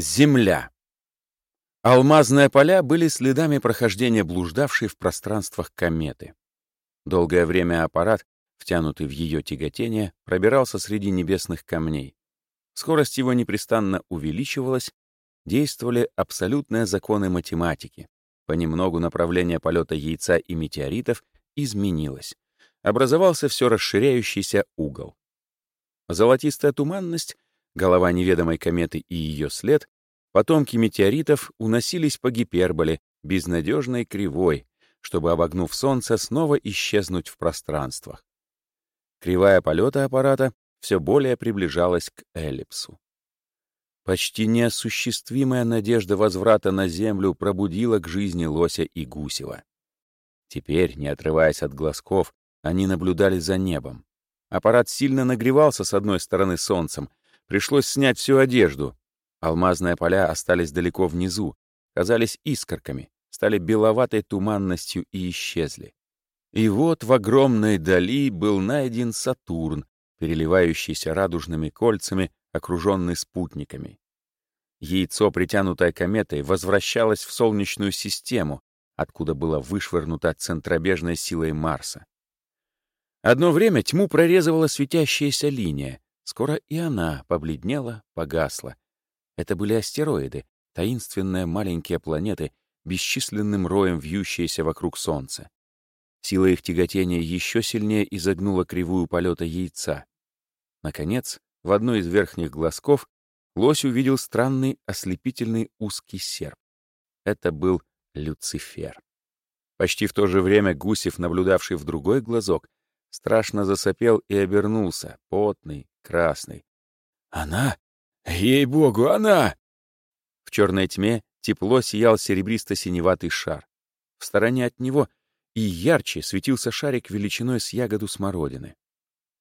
Земля. Алмазные поля были следами прохождения блуждавшей в пространствах кометы. Долгое время аппарат, втянутый в ее тяготение, пробирался среди небесных камней. Скорость его непрестанно увеличивалась, действовали абсолютные законы математики. Понемногу направление полета яйца и метеоритов изменилось. Образовался все расширяющийся угол. Золотистая туманность голова неведомой кометы и ее след, потомки метеоритов уносились по гиперболе, безнадежной кривой, чтобы, обогнув Солнце, снова исчезнуть в пространствах. Кривая полета аппарата все более приближалась к эллипсу. Почти неосуществимая надежда возврата на Землю пробудила к жизни Лося и Гусева. Теперь, не отрываясь от глазков, они наблюдали за небом. Аппарат сильно нагревался с одной стороны солнцем, Пришлось снять всю одежду. Алмазные поля остались далеко внизу, казались искорками, стали беловатой туманностью и исчезли. И вот в огромной дали был найден Сатурн, переливающийся радужными кольцами, окруженный спутниками. Яйцо, притянутое кометой, возвращалось в Солнечную систему, откуда было вышвырнуто центробежной силой Марса. Одно время тьму прорезывала светящаяся линия, Скоро и она побледнела, погасла. Это были астероиды, таинственные маленькие планеты, бесчисленным роем вьющиеся вокруг Солнца. Сила их тяготения еще сильнее изогнула кривую полета яйца. Наконец, в одной из верхних глазков лось увидел странный ослепительный узкий серп. Это был Люцифер. Почти в то же время Гусев, наблюдавший в другой глазок, страшно засопел и обернулся, потный, красный. «Она? Ей-богу, она!» В черной тьме тепло сиял серебристо-синеватый шар. В стороне от него и ярче светился шарик величиной с ягоду смородины.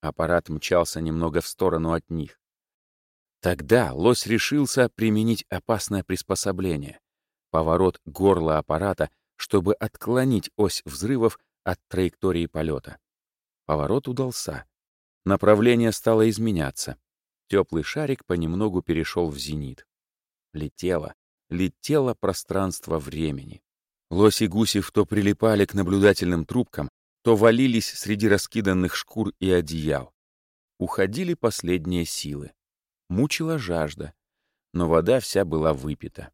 Аппарат мчался немного в сторону от них. Тогда лось решился применить опасное приспособление — поворот горла аппарата, чтобы отклонить ось взрывов от траектории полета. Поворот удался. Направление стало изменяться. Теплый шарик понемногу перешел в зенит. Летело, летело пространство времени. Лось и Гусев то прилипали к наблюдательным трубкам, то валились среди раскиданных шкур и одеял. Уходили последние силы. Мучила жажда, но вода вся была выпита.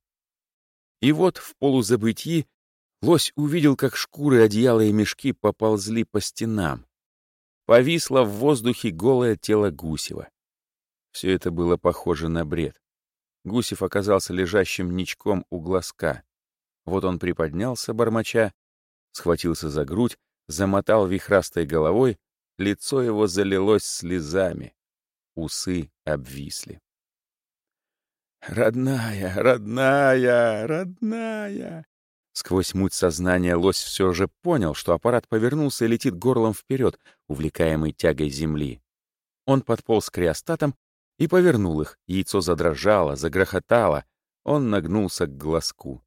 И вот в полузабытии лось увидел, как шкуры, одеяла и мешки поползли по стенам, Повисло в воздухе голое тело Гусева. Все это было похоже на бред. Гусев оказался лежащим ничком у глазка. Вот он приподнялся, бормоча, схватился за грудь, замотал вихрастой головой, лицо его залилось слезами, усы обвисли. «Родная, родная, родная!» Сквозь муть сознания лось все же понял, что аппарат повернулся и летит горлом вперед, увлекаемый тягой земли. Он подполз к криостатам и повернул их. Яйцо задрожало, загрохотало. Он нагнулся к глазку.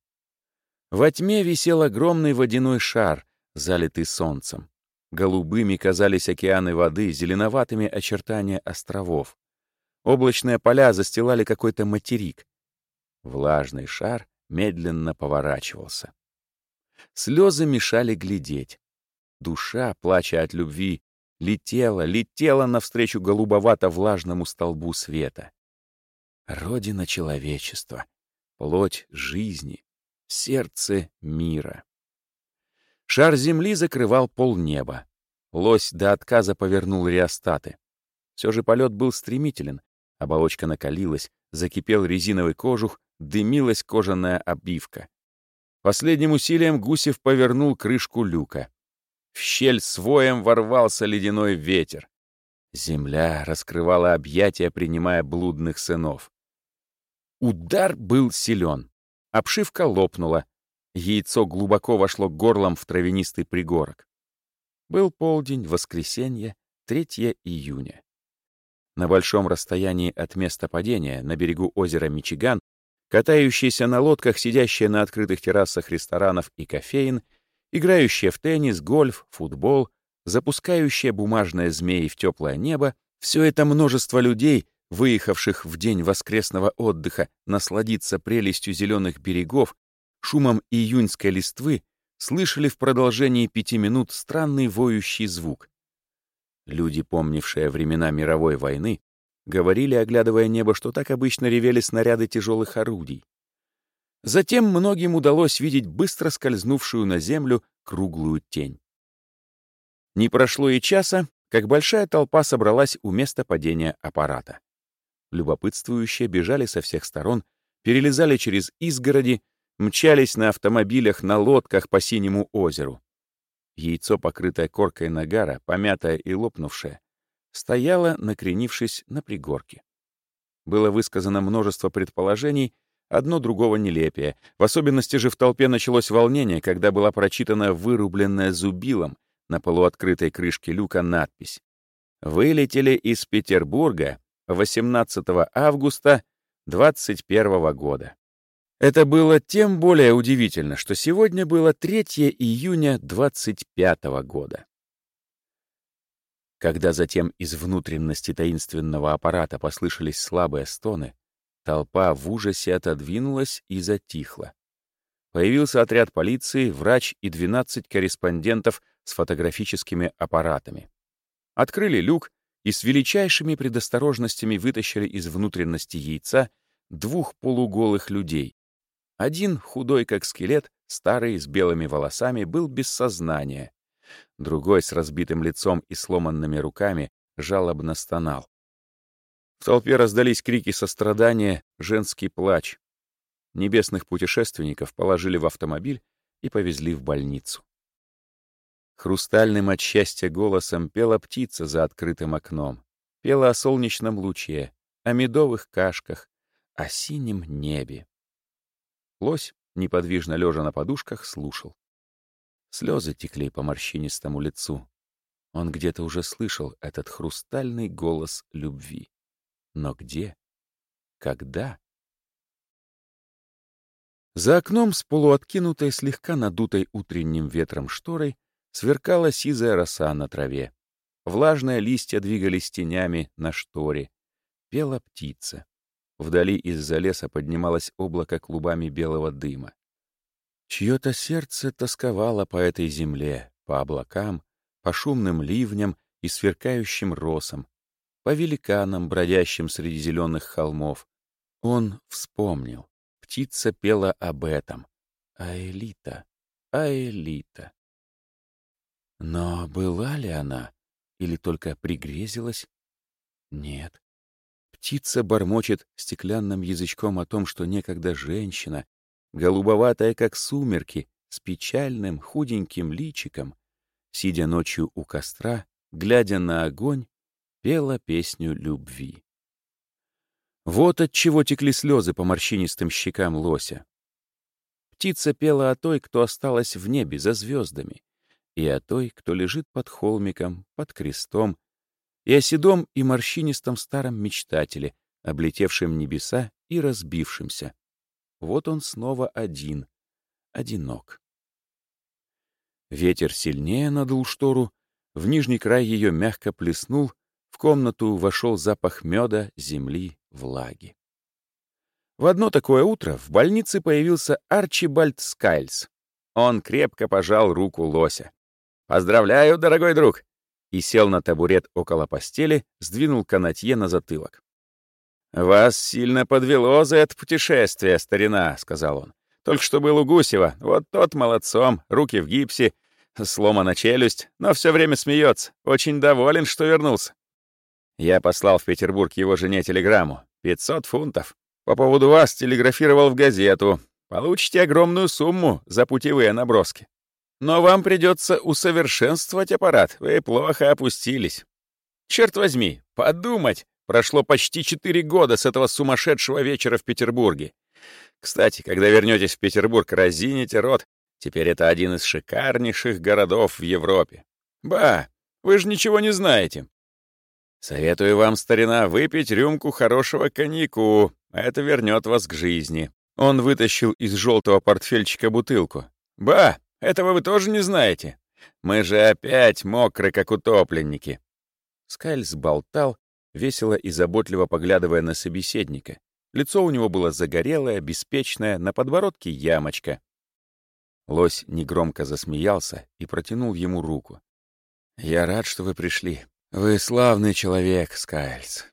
Во тьме висел огромный водяной шар, залитый солнцем. Голубыми казались океаны воды, зеленоватыми очертания островов. Облачные поля застилали какой-то материк. Влажный шар медленно поворачивался. Слезы мешали глядеть. Душа, плача от любви, летела, летела навстречу голубовато-влажному столбу света. Родина человечества, плоть жизни, сердце мира. Шар земли закрывал полнеба. Лось до отказа повернул реостаты. Все же полет был стремителен. Оболочка накалилась, закипел резиновый кожух, дымилась кожаная обивка. Последним усилием Гусев повернул крышку люка. В щель своем ворвался ледяной ветер. Земля раскрывала объятия, принимая блудных сынов. Удар был силен. Обшивка лопнула. Яйцо глубоко вошло горлом в травянистый пригорок. Был полдень, воскресенье, 3 июня. На большом расстоянии от места падения, на берегу озера Мичиган, катающиеся на лодках, сидящие на открытых террасах ресторанов и кофеин, играющие в теннис, гольф, футбол, запускающие бумажные змеи в теплое небо, все это множество людей выехавших в день воскресного отдыха насладиться прелестью зеленых берегов, шумом июньской листвы, слышали в продолжении пяти минут странный воющий звук. Люди, помнившие времена мировой войны, говорили, оглядывая небо, что так обычно ревели снаряды тяжелых орудий. Затем многим удалось видеть быстро скользнувшую на землю круглую тень. Не прошло и часа, как большая толпа собралась у места падения аппарата. Любопытствующие бежали со всех сторон, перелезали через изгороди, мчались на автомобилях, на лодках по синему озеру. Яйцо, покрытое коркой нагара, помятое и лопнувшее, стояло, накренившись на пригорке. Было высказано множество предположений, одно другого нелепее. В особенности же в толпе началось волнение, когда была прочитана вырубленная зубилом на полуоткрытой крышке люка надпись «Вылетели из Петербурга 18 августа 21 года». Это было тем более удивительно, что сегодня было 3 июня 25 года. Когда затем из внутренности таинственного аппарата послышались слабые стоны, толпа в ужасе отодвинулась и затихла. Появился отряд полиции, врач и 12 корреспондентов с фотографическими аппаратами. Открыли люк и с величайшими предосторожностями вытащили из внутренности яйца двух полуголых людей. Один, худой как скелет, старый, с белыми волосами, был без сознания. Другой, с разбитым лицом и сломанными руками, жалобно стонал. В толпе раздались крики сострадания, женский плач. Небесных путешественников положили в автомобиль и повезли в больницу. Хрустальным от счастья голосом пела птица за открытым окном. Пела о солнечном луче, о медовых кашках, о синем небе. Лось, неподвижно лежа на подушках, слушал. Слезы текли по морщинистому лицу. Он где-то уже слышал этот хрустальный голос любви. Но где? Когда? За окном с полуоткинутой, слегка надутой утренним ветром шторой Сверкала сизая роса на траве. Влажные листья двигались тенями на шторе. Пела птица. Вдали из-за леса поднималось облако клубами белого дыма. Чье-то сердце тосковало по этой земле, по облакам, по шумным ливням и сверкающим росам, по великанам, бродящим среди зеленых холмов. Он вспомнил. Птица пела об этом. Аэлита, Аэлита. Но была ли она? Или только пригрезилась? Нет. Птица бормочет стеклянным язычком о том, что некогда женщина, голубоватая, как сумерки, с печальным, худеньким личиком, сидя ночью у костра, глядя на огонь, пела песню любви. Вот от чего текли слезы по морщинистым щекам лося. Птица пела о той, кто осталась в небе за звездами, и о той, кто лежит под холмиком, под крестом, и о седом и морщинистом старом мечтателе, облетевшем небеса и разбившемся. Вот он снова один, одинок. Ветер сильнее надул штору, в нижний край ее мягко плеснул, в комнату вошел запах меда, земли, влаги. В одно такое утро в больнице появился Арчибальд Скайльс. Он крепко пожал руку лося. «Поздравляю, дорогой друг!» и сел на табурет около постели, сдвинул канатье на затылок. «Вас сильно подвело за это путешествие, старина», — сказал он. «Только что был у Гусева, вот тот молодцом, руки в гипсе, сломана челюсть, но все время смеется, очень доволен, что вернулся. Я послал в Петербург его жене телеграмму. 500 фунтов. По поводу вас телеграфировал в газету. Получите огромную сумму за путевые наброски. Но вам придется усовершенствовать аппарат, вы плохо опустились. Черт возьми, подумать, прошло почти четыре года с этого сумасшедшего вечера в Петербурге. Кстати, когда вернетесь в Петербург, разините рот. Теперь это один из шикарнейших городов в Европе. Ба, вы же ничего не знаете. Советую вам, старина, выпить рюмку хорошего коньяку. Это вернет вас к жизни. Он вытащил из желтого портфельчика бутылку. Ба, этого вы тоже не знаете? Мы же опять мокры, как утопленники». Скальс болтал, весело и заботливо поглядывая на собеседника. Лицо у него было загорелое, беспечное, на подбородке ямочка. Лось негромко засмеялся и протянул ему руку. «Я рад, что вы пришли. Вы славный человек, Скайльс».